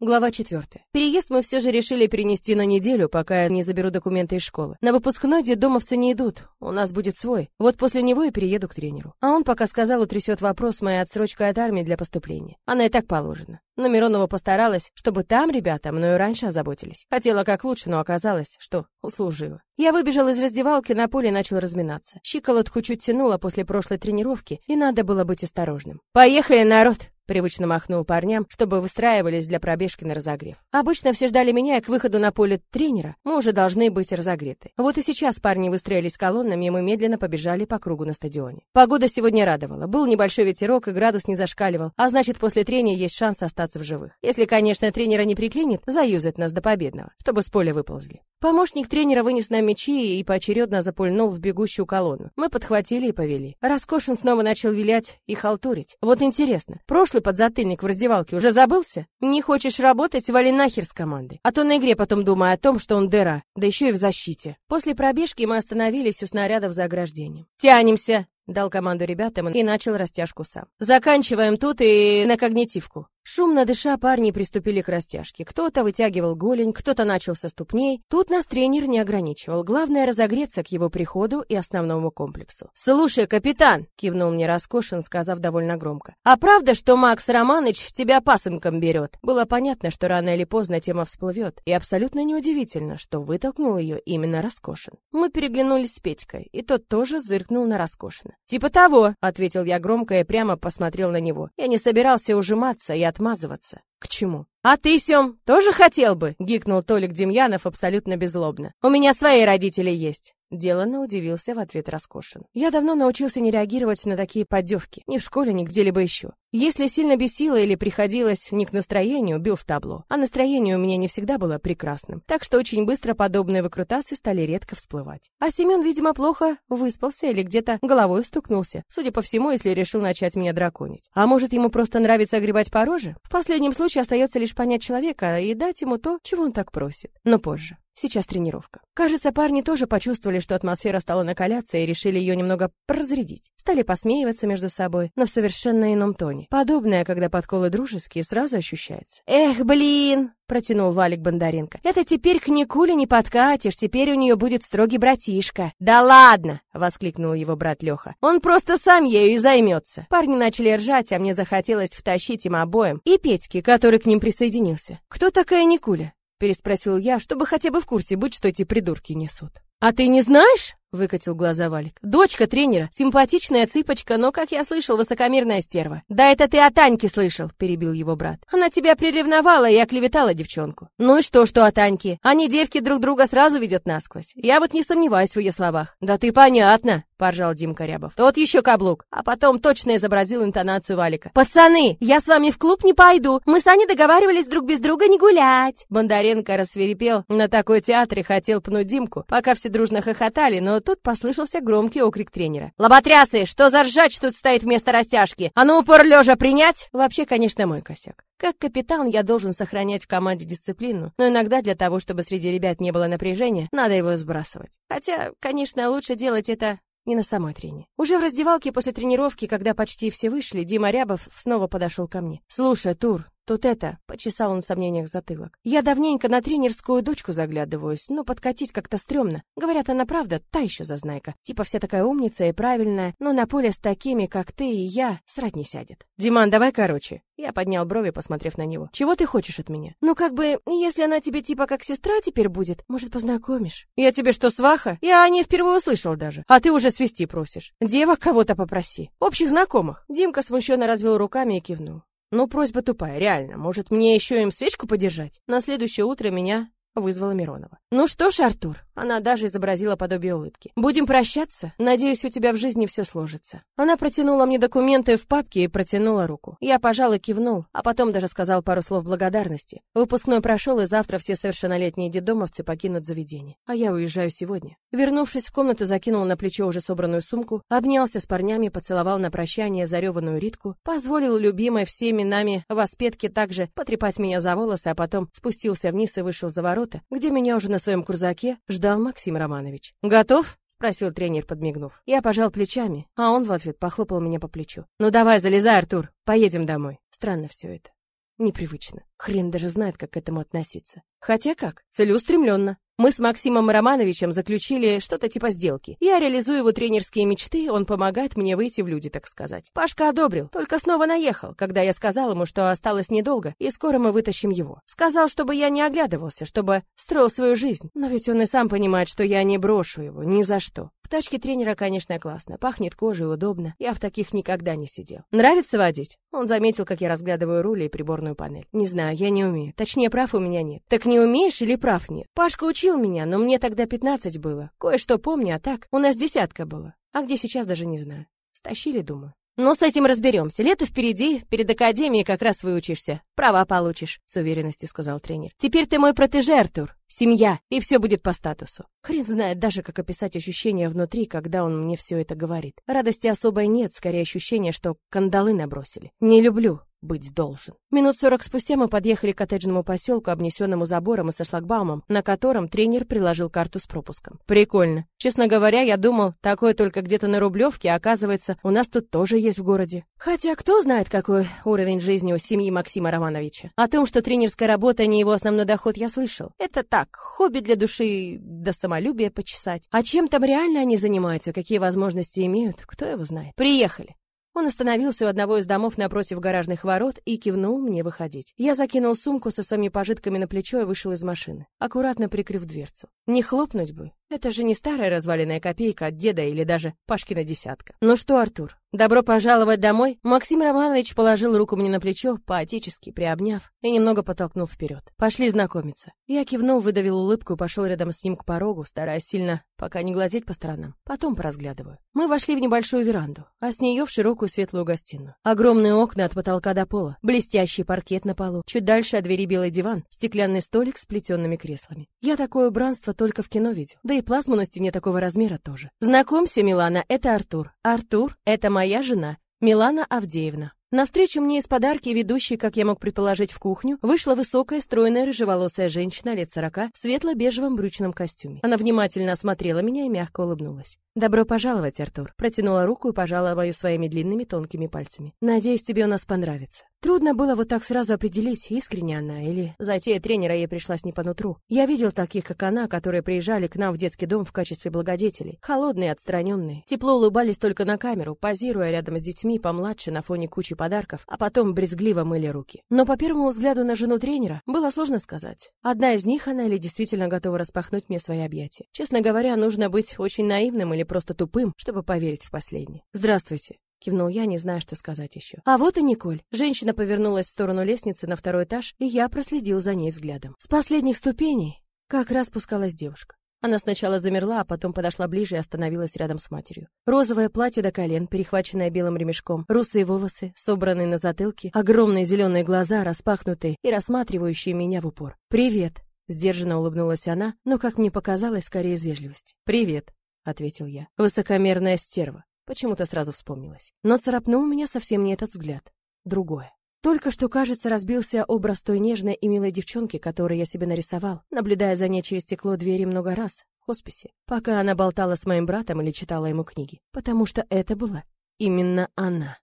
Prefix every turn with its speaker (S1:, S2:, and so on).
S1: Глава 4. Переезд мы все же решили перенести на неделю, пока я не заберу документы из школы. На выпускной детдомовцы не идут, у нас будет свой. Вот после него и перееду к тренеру. А он пока сказал, утрясет вопрос моей отсрочкой от армии для поступления. Она и так положена. Но Миронова постаралась, чтобы там ребята мною раньше озаботились. Хотела как лучше, но оказалось, что услужила. Я выбежал из раздевалки на поле начал разминаться. Щиколотку чуть тянуло после прошлой тренировки, и надо было быть осторожным. «Поехали, народ!» Привычно махнул парням, чтобы выстраивались для пробежки на разогрев. Обычно все ждали меня, и к выходу на поле тренера мы уже должны быть разогреты. Вот и сейчас парни выстроились колоннами, и мы медленно побежали по кругу на стадионе. Погода сегодня радовала. Был небольшой ветерок, и градус не зашкаливал, а значит, после трения есть шанс остаться в живых. Если, конечно, тренера не приклинит, заюзать нас до победного, чтобы с поля выползли. Помощник тренера вынес нам мячи и поочередно запульнул в бегущую колонну. Мы подхватили и повели. Раскошин снова начал вилять и халтурить. Вот интересно, прошлый подзатыльник в раздевалке уже забылся? Не хочешь работать, вали нахер с командой. А то на игре потом думай о том, что он дыра, да еще и в защите. После пробежки мы остановились у снарядов за ограждением. «Тянемся!» Дал команду ребятам и начал растяжку сам. Заканчиваем тут и на когнитивку. Шумно дыша, парни приступили к растяжке. Кто-то вытягивал голень, кто-то начал со ступней. Тут нас тренер не ограничивал. Главное разогреться к его приходу и основному комплексу. «Слушай, капитан!» — кивнул мне Раскошин, сказав довольно громко. «А правда, что Макс Романыч тебя пасынком берет?» Было понятно, что рано или поздно тема всплывет, и абсолютно неудивительно, что вытолкнул ее именно Раскошин. Мы переглянулись с Петькой, и тот тоже зыркнул на Раскошина. «Типа того!» — ответил я громко и прямо посмотрел на него. Я не собирался ужиматься и отмазываться. К чему? «А ты, Сем, тоже хотел бы?» — гикнул Толик Демьянов абсолютно беззлобно. «У меня свои родители есть». Деланно удивился в ответ Раскошин. Я давно научился не реагировать на такие поддевки. Ни в школе, ни где-либо еще. Если сильно бесило или приходилось не к настроению, бил в табло. А настроение у меня не всегда было прекрасным. Так что очень быстро подобные выкрутасы стали редко всплывать. А Семен, видимо, плохо выспался или где-то головой стукнулся. Судя по всему, если решил начать меня драконить. А может, ему просто нравится огребать по роже? В последнем случае остается лишь понять человека и дать ему то, чего он так просит. Но позже. Сейчас тренировка. Кажется, парни тоже почувствовали, что атмосфера стала накаляться и решили ее немного разрядить. Стали посмеиваться между собой, но в совершенно ином тоне. Подобное, когда подколы дружеские, сразу ощущается. «Эх, блин!» — протянул Валик Бондаренко. «Это теперь к Никуле не подкатишь, теперь у нее будет строгий братишка». «Да ладно!» — воскликнул его брат Леха. «Он просто сам ею и займется». Парни начали ржать, а мне захотелось втащить им обоим и Петьке, который к ним присоединился. «Кто такая Никуля?» Переспросил я, чтобы хотя бы в курсе быть, что эти придурки несут. А ты не знаешь? Выкатил глаза Валик. Дочка тренера, симпатичная цыпочка, но, как я слышал, высокомерная стерва. Да это ты о Таньке слышал, перебил его брат. Она тебя приревновала и оклеветала девчонку. Ну и что, что о Таньке? Они девки друг друга сразу видят насквозь. Я вот не сомневаюсь в ее словах. Да ты понятно, поржал Димка Рябов. Тот еще каблук. А потом точно изобразил интонацию Валика. Пацаны, я с вами в клуб не пойду. Мы с Аней договаривались друг без друга не гулять. Бондаренко рассверепел. На такой театре хотел пнуть Димку, пока все дружно хохотали, но тут послышался громкий окрик тренера. «Лоботрясы, что за ржач тут стоит вместо растяжки? А ну упор лежа принять?» Вообще, конечно, мой косяк. Как капитан я должен сохранять в команде дисциплину, но иногда для того, чтобы среди ребят не было напряжения, надо его сбрасывать. Хотя, конечно, лучше делать это не на самой трене. Уже в раздевалке после тренировки, когда почти все вышли, Дима Рябов снова подошел ко мне. «Слушай, Тур, Тут это, почесал он в сомнениях затылок. Я давненько на тренерскую дочку заглядываюсь, но подкатить как-то стрёмно. Говорят, она правда та еще зазнайка. Типа вся такая умница и правильная, но на поле с такими, как ты и я, срать не сядет. Диман, давай короче. Я поднял брови, посмотрев на него. Чего ты хочешь от меня? Ну как бы, если она тебе типа как сестра теперь будет, может, познакомишь? Я тебе что, сваха? Я о ней впервые услышал даже. А ты уже свести просишь. Девок кого-то попроси. Общих знакомых. Димка смущенно развел руками и кивнул. Ну, просьба тупая, реально. Может, мне еще им свечку подержать? На следующее утро меня вызвала Миронова. «Ну что ж, Артур», она даже изобразила подобие улыбки. «Будем прощаться? Надеюсь, у тебя в жизни все сложится». Она протянула мне документы в папке и протянула руку. Я, пожалуй, кивнул, а потом даже сказал пару слов благодарности. Выпускной прошел, и завтра все совершеннолетние детдомовцы покинут заведение. А я уезжаю сегодня. Вернувшись в комнату, закинул на плечо уже собранную сумку, обнялся с парнями, поцеловал на прощание зареванную Ритку, позволил любимой всеми нами воспетке также потрепать меня за волосы, а потом спустился вниз и вышел за ворота, где меня уже на своем крузаке ждал Максим Романович. «Готов?» — спросил тренер, подмигнув. Я пожал плечами, а он в ответ похлопал меня по плечу. «Ну давай, залезай, Артур, поедем домой». Странно все это. Непривычно. Хрен даже знает, как к этому относиться. Хотя как? Целеустремленно. Мы с Максимом Романовичем заключили что-то типа сделки. Я реализую его тренерские мечты, он помогает мне выйти в люди, так сказать. Пашка одобрил, только снова наехал, когда я сказал ему, что осталось недолго, и скоро мы вытащим его. Сказал, чтобы я не оглядывался, чтобы строил свою жизнь. Но ведь он и сам понимает, что я не брошу его, ни за что. В тачке тренера, конечно, классно. Пахнет кожей, удобно. Я в таких никогда не сидел. Нравится водить? Он заметил, как я разглядываю руль и приборную панель. Не знаю, я не умею. Точнее, прав у меня нет. Так не умеешь или прав нет? Пашка учил меня, но мне тогда 15 было. Кое-что помню, а так у нас десятка было. А где сейчас даже не знаю. Стащили, думаю. «Ну, с этим разберемся. Лето впереди, перед академией как раз выучишься. Права получишь», — с уверенностью сказал тренер. «Теперь ты мой протеже, Артур. Семья, и все будет по статусу». Хрен знает даже, как описать ощущения внутри, когда он мне все это говорит. Радости особой нет, скорее ощущение, что кандалы набросили. Не люблю быть должен. Минут сорок спустя мы подъехали к коттеджному поселку, обнесенному забором и со шлагбаумом, на котором тренер приложил карту с пропуском. Прикольно. Честно говоря, я думал, такое только где-то на Рублевке, а оказывается, у нас тут тоже есть в городе. Хотя кто знает, какой уровень жизни у семьи Максима Романовича. О том, что тренерская работа не его основной доход, я слышал. Это так, хобби для души, до самолюбия почесать. А чем там реально они занимаются, какие возможности имеют, кто его знает. Приехали. Он остановился у одного из домов напротив гаражных ворот и кивнул мне выходить. Я закинул сумку со своими пожитками на плечо и вышел из машины, аккуратно прикрыв дверцу. Не хлопнуть бы. Это же не старая разваленная копейка от деда или даже Пашкина десятка. Ну что, Артур, добро пожаловать домой? Максим Романович положил руку мне на плечо, поотечески приобняв и немного подтолкнув вперед. Пошли знакомиться. Я кивнул, выдавил улыбку и пошел рядом с ним к порогу, стараясь сильно пока не глазеть по сторонам. Потом поразглядываю. Мы вошли в небольшую веранду, а с нее в широкую светлую гостиную. Огромные окна от потолка до пола, блестящий паркет на полу, чуть дальше от двери белый диван, стеклянный столик с плетенными креслами. Я такое убранство только в кино видел. Да и плазму на стене такого размера тоже. Знакомься, Милана, это Артур. Артур — это моя жена, Милана Авдеевна. Навстречу мне из подарки, ведущей, как я мог предположить, в кухню, вышла высокая, стройная, рыжеволосая женщина лет сорока в светло-бежевом брючном костюме. Она внимательно осмотрела меня и мягко улыбнулась. «Добро пожаловать, Артур!» Протянула руку и пожала мою своими длинными тонкими пальцами. «Надеюсь, тебе у нас понравится». Трудно было вот так сразу определить, искренне она или затея тренера ей пришлась не по нутру. Я видел таких, как она, которые приезжали к нам в детский дом в качестве благодетелей. Холодные, отстраненные. Тепло улыбались только на камеру, позируя рядом с детьми помладше на фоне кучи подарков, а потом брезгливо мыли руки. Но по первому взгляду на жену тренера было сложно сказать. Одна из них она или действительно готова распахнуть мне свои объятия. Честно говоря, нужно быть очень наивным или просто тупым, чтобы поверить в последнее. «Здравствуйте», Кивнул я, не зная, что сказать еще. А вот и Николь. Женщина повернулась в сторону лестницы на второй этаж, и я проследил за ней взглядом. С последних ступеней как раз спускалась девушка. Она сначала замерла, а потом подошла ближе и остановилась рядом с матерью. Розовое платье до колен, перехваченное белым ремешком, русые волосы, собранные на затылке, огромные зеленые глаза, распахнутые и рассматривающие меня в упор. «Привет!» — сдержанно улыбнулась она, но, как мне показалось, скорее из вежливости. «Привет!» — ответил я. «Высокомерная стерва. Почему-то сразу вспомнилось. Но царапнул меня совсем не этот взгляд. Другое. Только что, кажется, разбился образ той нежной и милой девчонки, которую я себе нарисовал, наблюдая за ней через стекло двери много раз, в хосписе, пока она болтала с моим братом или читала ему книги. Потому что это была именно она.